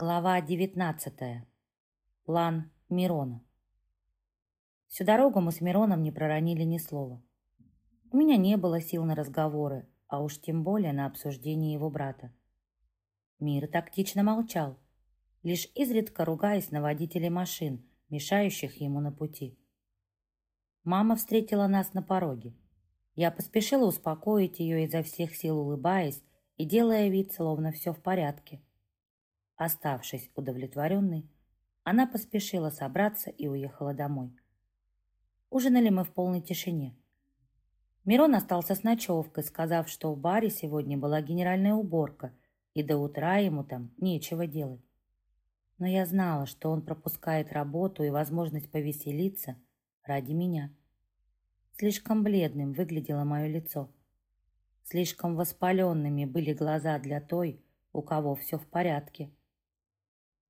Глава 19. План Мирона. Всю дорогу мы с Мироном не проронили ни слова. У меня не было сил на разговоры, а уж тем более на обсуждение его брата. Мир тактично молчал, лишь изредка ругаясь на водителей машин, мешающих ему на пути. Мама встретила нас на пороге. Я поспешила успокоить ее изо всех сил, улыбаясь и делая вид, словно все в порядке. Оставшись удовлетворенной, она поспешила собраться и уехала домой. Ужинали мы в полной тишине. Мирон остался с ночевкой, сказав, что в баре сегодня была генеральная уборка, и до утра ему там нечего делать. Но я знала, что он пропускает работу и возможность повеселиться ради меня. Слишком бледным выглядело мое лицо. Слишком воспаленными были глаза для той, у кого все в порядке.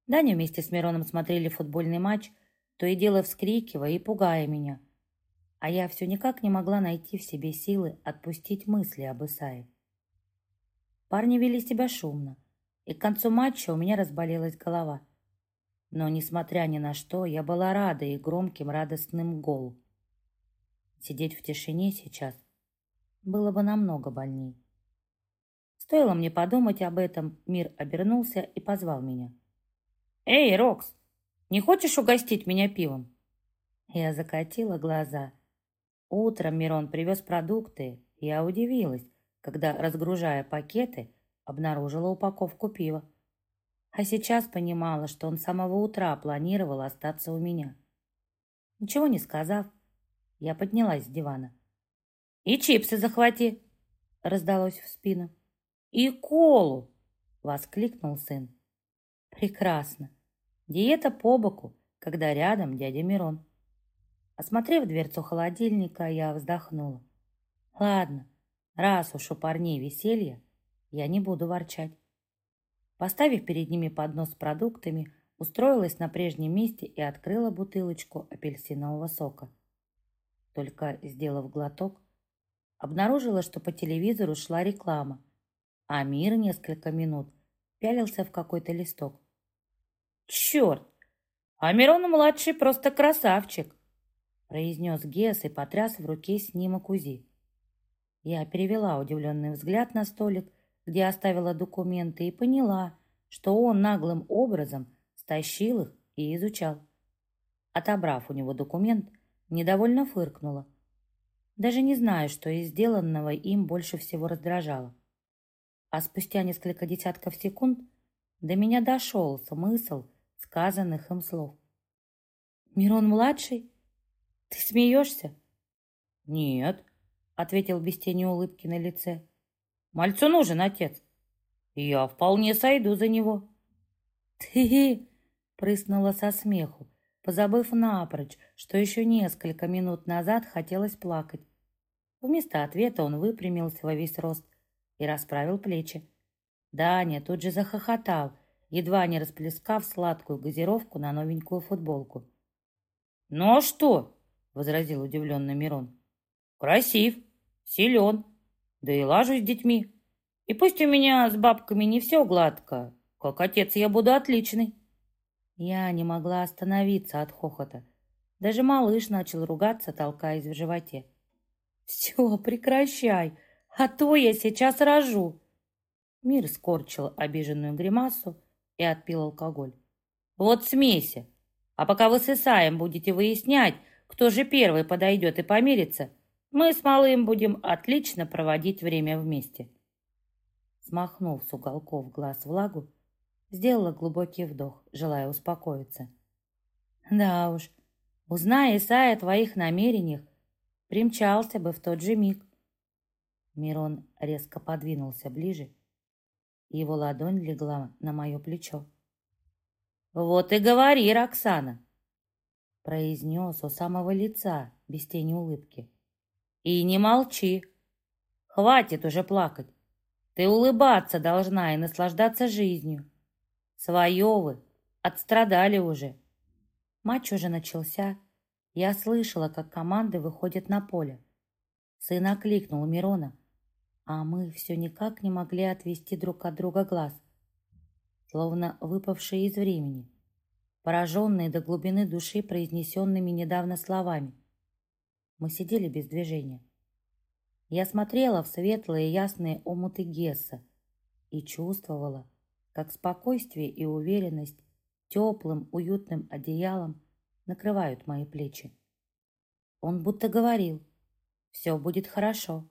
Даня вместе с Мироном смотрели футбольный матч, то и дело вскрикивая и пугая меня. А я все никак не могла найти в себе силы отпустить мысли об Исае. Парни вели себя шумно, и к концу матча у меня разболелась голова. Но, несмотря ни на что, я была рада и громким радостным голу. Сидеть в тишине сейчас было бы намного больней. Стоило мне подумать об этом, мир обернулся и позвал меня. «Эй, Рокс, не хочешь угостить меня пивом?» Я закатила глаза. Утром Мирон привез продукты. Я удивилась, когда, разгружая пакеты, обнаружила упаковку пива. А сейчас понимала, что он с самого утра планировал остаться у меня. Ничего не сказав, я поднялась с дивана. «И чипсы захвати!» — раздалось в спину. «И колу!» — воскликнул сын. «Прекрасно! Диета по боку, когда рядом дядя Мирон. Осмотрев дверцу холодильника, я вздохнула. Ладно, раз уж у парней веселье, я не буду ворчать. Поставив перед ними поднос с продуктами, устроилась на прежнем месте и открыла бутылочку апельсинового сока. Только сделав глоток, обнаружила, что по телевизору шла реклама, а Мир несколько минут пялился в какой-то листок. «Черт! А Мирон-младший просто красавчик!» произнес Гес и потряс в руке снимок УЗИ. Я перевела удивленный взгляд на столик, где оставила документы, и поняла, что он наглым образом стащил их и изучал. Отобрав у него документ, недовольно фыркнула. Даже не знаю, что из сделанного им больше всего раздражало. А спустя несколько десятков секунд до меня дошел смысл сказанных им слов. «Мирон-младший? Ты смеешься?» «Нет», — ответил без тени улыбки на лице. «Мальцу нужен отец. Я вполне сойду за него». «Ты!» — прыснула со смеху, позабыв напрочь, что еще несколько минут назад хотелось плакать. Вместо ответа он выпрямился во весь рост и расправил плечи. Даня тут же захохотал, едва не расплескав сладкую газировку на новенькую футболку. «Ну а что?» — возразил удивленно Мирон. «Красив, силен, да и лажу с детьми. И пусть у меня с бабками не все гладко, как отец я буду отличный». Я не могла остановиться от хохота. Даже малыш начал ругаться, толкаясь в животе. «Все, прекращай, а то я сейчас рожу!» Мир скорчил обиженную гримасу, и отпил алкоголь. «Вот смейся. А пока вы с Исаем будете выяснять, кто же первый подойдет и помирится, мы с малым будем отлично проводить время вместе». Смахнув с уголков глаз влагу, сделала глубокий вдох, желая успокоиться. «Да уж, узная Исая о твоих намерениях, примчался бы в тот же миг». Мирон резко подвинулся ближе его ладонь легла на мое плечо. «Вот и говори, Роксана!» произнес у самого лица, без тени улыбки. «И не молчи! Хватит уже плакать! Ты улыбаться должна и наслаждаться жизнью! Свое вы отстрадали уже!» Матч уже начался. Я слышала, как команды выходят на поле. Сын окликнул Мирона, а мы все никак не могли отвести друг от друга глаз. словно выпавшие из времени, пораженные до глубины души произнесенными недавно словами. Мы сидели без движения. Я смотрела в светлые ясные омуты Гесса и чувствовала, как спокойствие и уверенность теплым уютным одеялом накрывают мои плечи. Он будто говорил, все будет хорошо.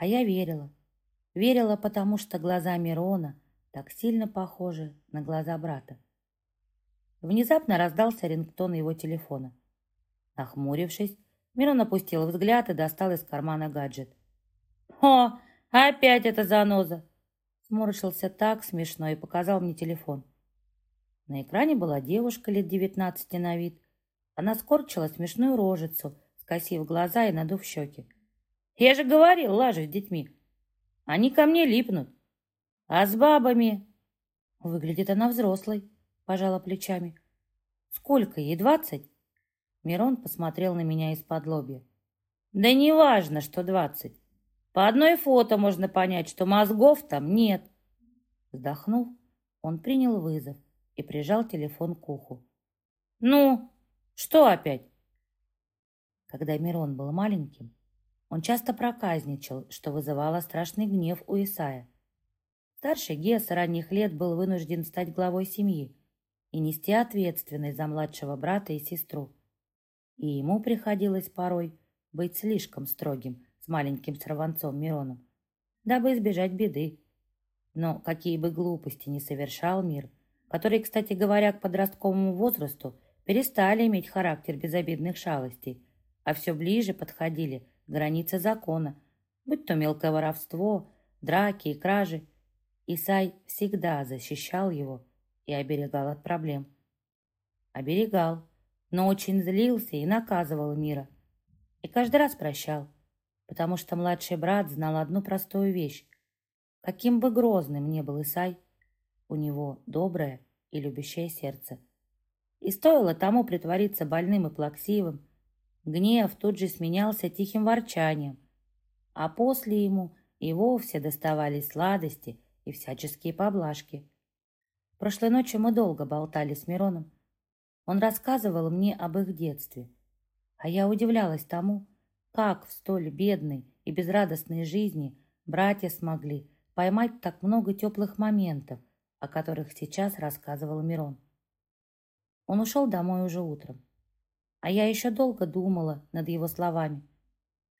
А я верила. Верила, потому что глаза Мирона так сильно похожи на глаза брата. Внезапно раздался рингтон его телефона. Нахмурившись, Мирон опустил взгляд и достал из кармана гаджет. «О, опять эта заноза!» Сморщился так смешно и показал мне телефон. На экране была девушка лет девятнадцати на вид. Она скорчила смешную рожицу, скосив глаза и надув щеки. «Я же говорил, лажу с детьми. Они ко мне липнут. А с бабами...» Выглядит она взрослой, пожала плечами. «Сколько ей, двадцать?» Мирон посмотрел на меня из-под лобья. «Да не важно, что двадцать. По одной фото можно понять, что мозгов там нет». Вздохнув, он принял вызов и прижал телефон к уху. «Ну, что опять?» Когда Мирон был маленьким, он часто проказничал, что вызывало страшный гнев у Исая. Старший Гея с ранних лет был вынужден стать главой семьи и нести ответственность за младшего брата и сестру. И ему приходилось порой быть слишком строгим с маленьким сорванцом Мироном, дабы избежать беды. Но какие бы глупости ни совершал мир, который, кстати говоря, к подростковому возрасту перестали иметь характер безобидных шалостей, а все ближе подходили границы закона, будь то мелкое воровство, драки и кражи. Исай всегда защищал его и оберегал от проблем. Оберегал, но очень злился и наказывал мира. И каждый раз прощал, потому что младший брат знал одну простую вещь. Каким бы грозным ни был Исай, у него доброе и любящее сердце. И стоило тому притвориться больным и плаксивым, Гнев тут же сменялся тихим ворчанием, а после ему и вовсе доставались сладости и всяческие поблажки. Прошлой ночью мы долго болтали с Мироном. Он рассказывал мне об их детстве, а я удивлялась тому, как в столь бедной и безрадостной жизни братья смогли поймать так много теплых моментов, о которых сейчас рассказывал Мирон. Он ушел домой уже утром. А я еще долго думала над его словами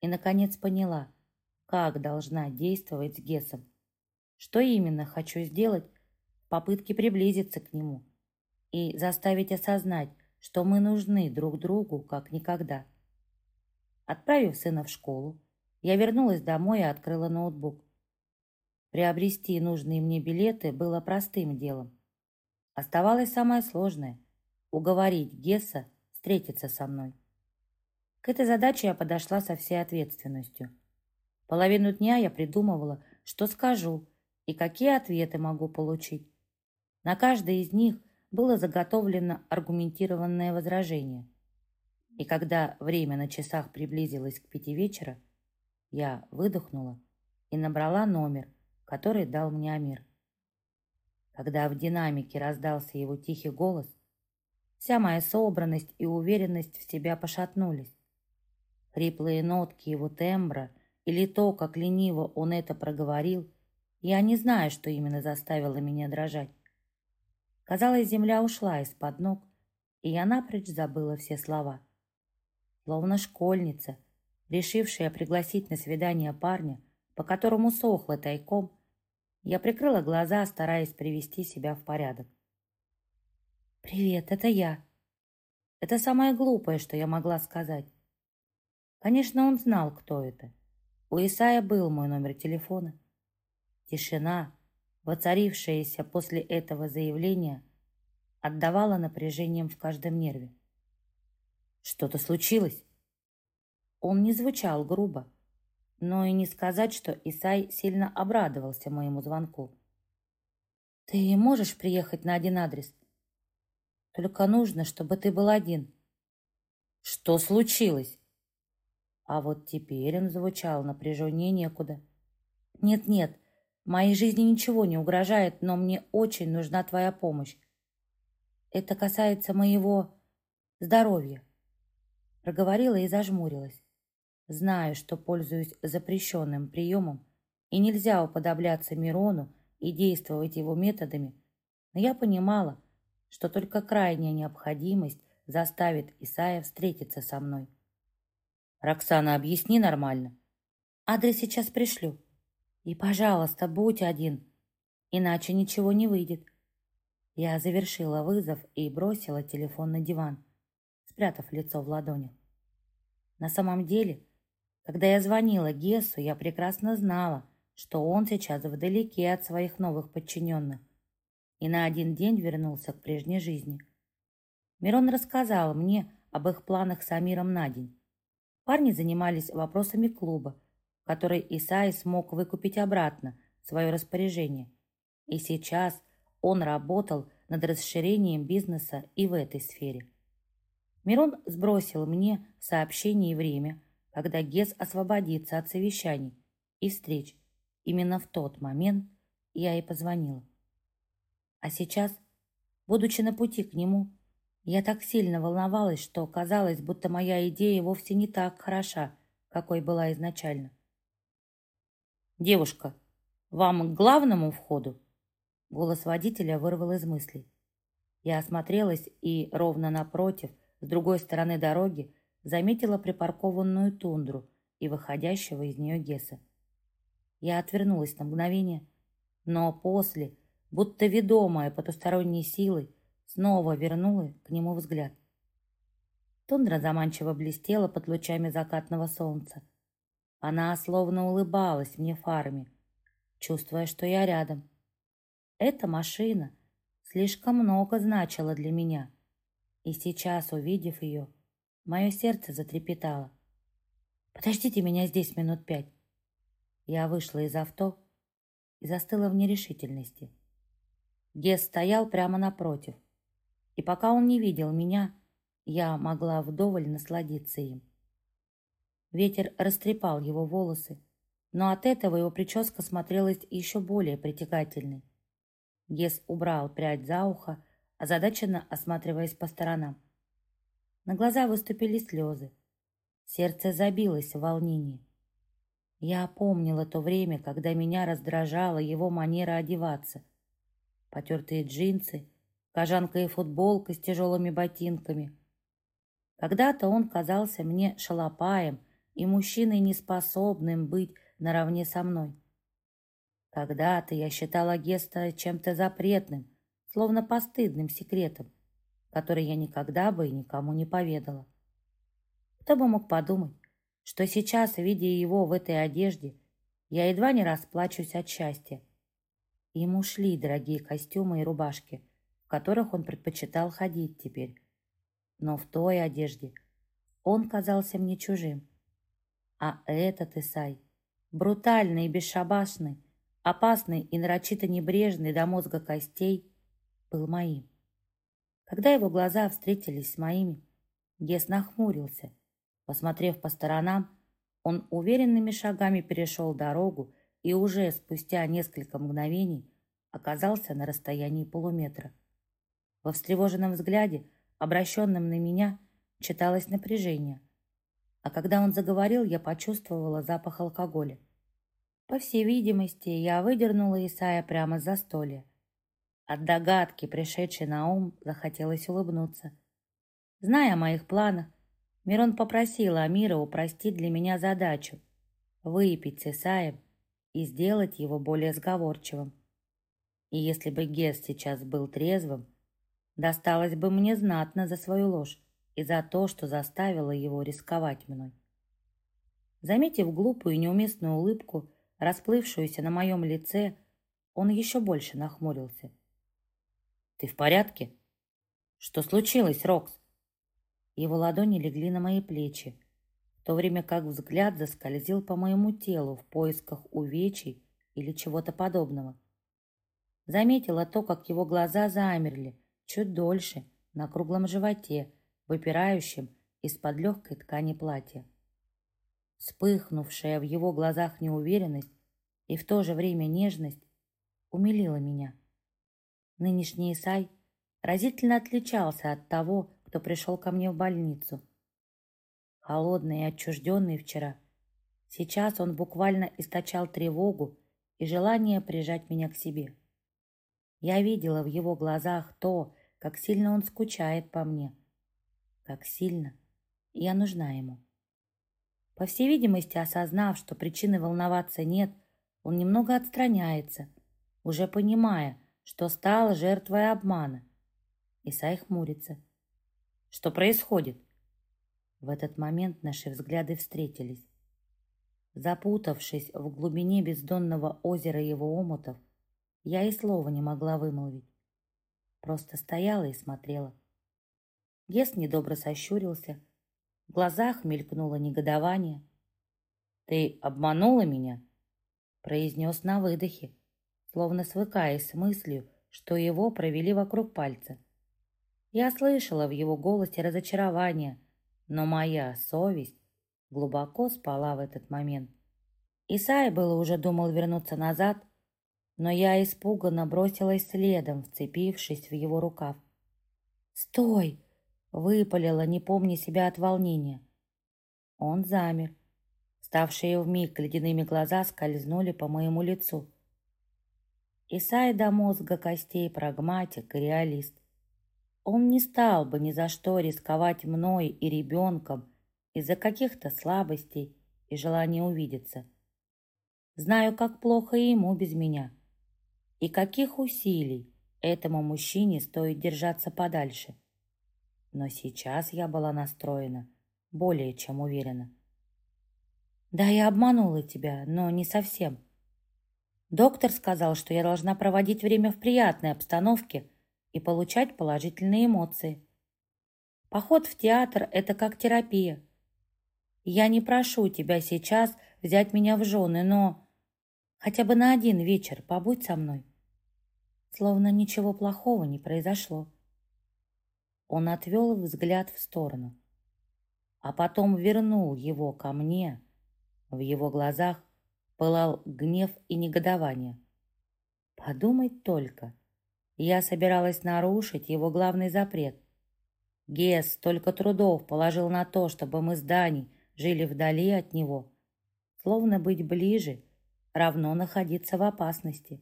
и, наконец, поняла, как должна действовать с Гесом. Что именно хочу сделать в попытке приблизиться к нему и заставить осознать, что мы нужны друг другу как никогда. Отправив сына в школу, я вернулась домой и открыла ноутбук. Приобрести нужные мне билеты было простым делом. Оставалось самое сложное – уговорить Гесса встретиться со мной. К этой задаче я подошла со всей ответственностью. Половину дня я придумывала, что скажу и какие ответы могу получить. На каждой из них было заготовлено аргументированное возражение. И когда время на часах приблизилось к пяти вечера, я выдохнула и набрала номер, который дал мне Амир. Когда в динамике раздался его тихий голос, Вся моя собранность и уверенность в себя пошатнулись. Хриплые нотки его тембра или то, как лениво он это проговорил, я не знаю, что именно заставило меня дрожать. Казалось, земля ушла из-под ног, и я напрочь забыла все слова. Словно школьница, решившая пригласить на свидание парня, по которому сохла тайком, я прикрыла глаза, стараясь привести себя в порядок. «Привет, это я». Это самое глупое, что я могла сказать. Конечно, он знал, кто это. У Исая был мой номер телефона. Тишина, воцарившаяся после этого заявления, отдавала напряжением в каждом нерве. Что-то случилось? Он не звучал грубо, но и не сказать, что Исай сильно обрадовался моему звонку. «Ты можешь приехать на один адрес?» Только нужно, чтобы ты был один. Что случилось? А вот теперь он звучал напряженнее некуда. Нет-нет, Моей жизни ничего не угрожает, но мне очень нужна твоя помощь. Это касается моего здоровья. Проговорила и зажмурилась. Знаю, что пользуюсь запрещенным приемом, и нельзя уподобляться Мирону и действовать его методами, но я понимала, что только крайняя необходимость заставит Исая встретиться со мной. «Роксана, объясни нормально». «Адрес сейчас пришлю. И, пожалуйста, будь один, иначе ничего не выйдет». Я завершила вызов и бросила телефон на диван, спрятав лицо в ладонях. На самом деле, когда я звонила Гессу, я прекрасно знала, что он сейчас вдалеке от своих новых подчиненных и на один день вернулся к прежней жизни. Мирон рассказал мне об их планах с Амиром на день. Парни занимались вопросами клуба, который Исай смог выкупить обратно в свое распоряжение. И сейчас он работал над расширением бизнеса и в этой сфере. Мирон сбросил мне сообщение и время, когда Гес освободится от совещаний и встреч. Именно в тот момент я и позвонила. А сейчас, будучи на пути к нему, я так сильно волновалась, что казалось, будто моя идея вовсе не так хороша, какой была изначально. «Девушка, вам к главному входу?» Голос водителя вырвал из мыслей. Я осмотрелась и ровно напротив, с другой стороны дороги, заметила припаркованную тундру и выходящего из нее Геса. Я отвернулась на мгновение, но после будто ведомая потусторонней силой, снова вернула к нему взгляд. Тундра заманчиво блестела под лучами закатного солнца. Она словно улыбалась мне фарами, чувствуя, что я рядом. Эта машина слишком много значила для меня, и сейчас, увидев ее, мое сердце затрепетало. «Подождите меня здесь минут пять». Я вышла из авто и застыла в нерешительности. Гес стоял прямо напротив, и пока он не видел меня, я могла вдоволь насладиться им. Ветер растрепал его волосы, но от этого его прическа смотрелась еще более притягательной. Гес убрал прядь за ухо, озадаченно осматриваясь по сторонам. На глаза выступили слезы. Сердце забилось в волнении. Я помнила то время, когда меня раздражала его манера одеваться, потертые джинсы, кожанка и футболка с тяжелыми ботинками. Когда-то он казался мне шалопаем и мужчиной, неспособным быть наравне со мной. Когда-то я считала Геста чем-то запретным, словно постыдным секретом, который я никогда бы и никому не поведала. Кто бы мог подумать, что сейчас, видя его в этой одежде, я едва не расплачусь от счастья. Ему шли дорогие костюмы и рубашки, в которых он предпочитал ходить теперь. Но в той одежде он казался мне чужим. А этот Исай, брутальный и бесшабашный, опасный и нарочито небрежный до мозга костей, был моим. Когда его глаза встретились с моими, Гес нахмурился. Посмотрев по сторонам, он уверенными шагами перешел дорогу и уже спустя несколько мгновений оказался на расстоянии полуметра. Во встревоженном взгляде, обращенном на меня, читалось напряжение. А когда он заговорил, я почувствовала запах алкоголя. По всей видимости, я выдернула Исая прямо за застолья. От догадки, пришедшей на ум, захотелось улыбнуться. Зная о моих планах, Мирон попросила Амира упростить для меня задачу — выпить с Исаем и сделать его более сговорчивым. И если бы Гес сейчас был трезвым, досталось бы мне знатно за свою ложь и за то, что заставило его рисковать мной. Заметив глупую и неуместную улыбку, расплывшуюся на моем лице, он еще больше нахмурился. «Ты в порядке? Что случилось, Рокс?» Его ладони легли на мои плечи, то время как взгляд заскользил по моему телу в поисках увечий или чего-то подобного. Заметила то, как его глаза замерли, чуть дольше, на круглом животе, выпирающем из-под легкой ткани платья. Вспыхнувшая в его глазах неуверенность и в то же время нежность умилила меня. Нынешний Исай разительно отличался от того, кто пришел ко мне в больницу. Холодный и отчужденный вчера, сейчас он буквально источал тревогу и желание прижать меня к себе. Я видела в его глазах то, как сильно он скучает по мне, как сильно я нужна ему. По всей видимости, осознав, что причины волноваться нет, он немного отстраняется, уже понимая, что стал жертвой обмана. Исай хмурится. Что происходит? В этот момент наши взгляды встретились. Запутавшись в глубине бездонного озера его омутов, я и слова не могла вымолвить. Просто стояла и смотрела. Гес недобро сощурился, в глазах мелькнуло негодование. «Ты обманула меня?» произнес на выдохе, словно свыкаясь с мыслью, что его провели вокруг пальца. Я слышала в его голосе разочарование, но моя совесть глубоко спала в этот момент. Исай было уже думал вернуться назад, но я испуганно бросилась следом, вцепившись в его рукав. «Стой!» Выпалила, не помня себя от волнения. Он замер. Ставшие вмиг ледяными глаза скользнули по моему лицу. Исай до мозга костей прагматик и реалист. Он не стал бы ни за что рисковать мной и ребенком из-за каких-то слабостей и желания увидеться. Знаю, как плохо ему без меня. И каких усилий этому мужчине стоит держаться подальше. Но сейчас я была настроена более чем уверенно. Да, я обманула тебя, но не совсем. Доктор сказал, что я должна проводить время в приятной обстановке и получать положительные эмоции. Поход в театр – это как терапия. Я не прошу тебя сейчас взять меня в жены, но хотя бы на один вечер побудь со мной. Словно ничего плохого не произошло. Он отвел взгляд в сторону, а потом вернул его ко мне. В его глазах пылал гнев и негодование. Подумать только, я собиралась нарушить его главный запрет. Гес столько трудов положил на то, чтобы мы с Даней жили вдали от него. Словно быть ближе, равно находиться в опасности.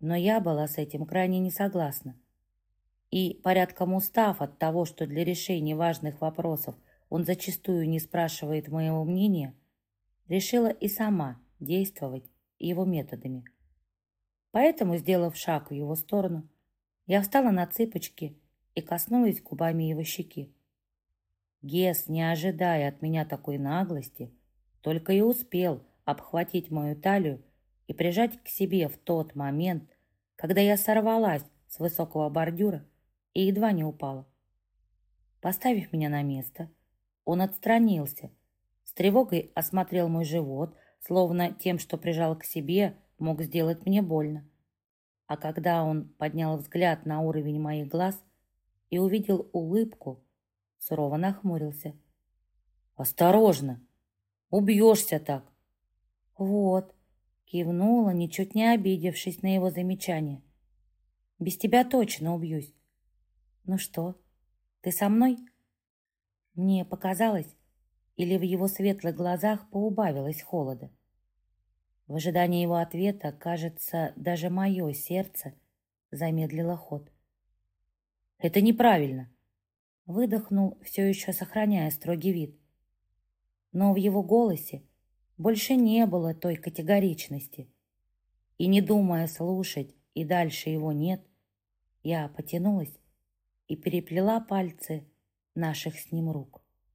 Но я была с этим крайне не согласна и, порядком устав от того, что для решения важных вопросов он зачастую не спрашивает моего мнения, решила и сама действовать его методами. Поэтому, сделав шаг в его сторону, я встала на цыпочки и коснулась губами его щеки. Гес, не ожидая от меня такой наглости, только и успел обхватить мою талию и прижать к себе в тот момент, когда я сорвалась с высокого бордюра и едва не упала. Поставив меня на место, он отстранился, с тревогой осмотрел мой живот, словно тем, что прижал к себе, мог сделать мне больно. А когда он поднял взгляд на уровень моих глаз и увидел улыбку, сурово нахмурился. «Осторожно! Убьешься так!» «Вот!» — кивнула, ничуть не обидевшись на его замечание. «Без тебя точно убьюсь. «Ну что, ты со мной?» Мне показалось, или в его светлых глазах поубавилось холода. В ожидании его ответа, кажется, даже мое сердце замедлило ход. «Это неправильно!» Выдохнул, все еще сохраняя строгий вид. Но в его голосе больше не было той категоричности. И не думая слушать, и дальше его нет, я потянулась и переплела пальцы наших с ним рук.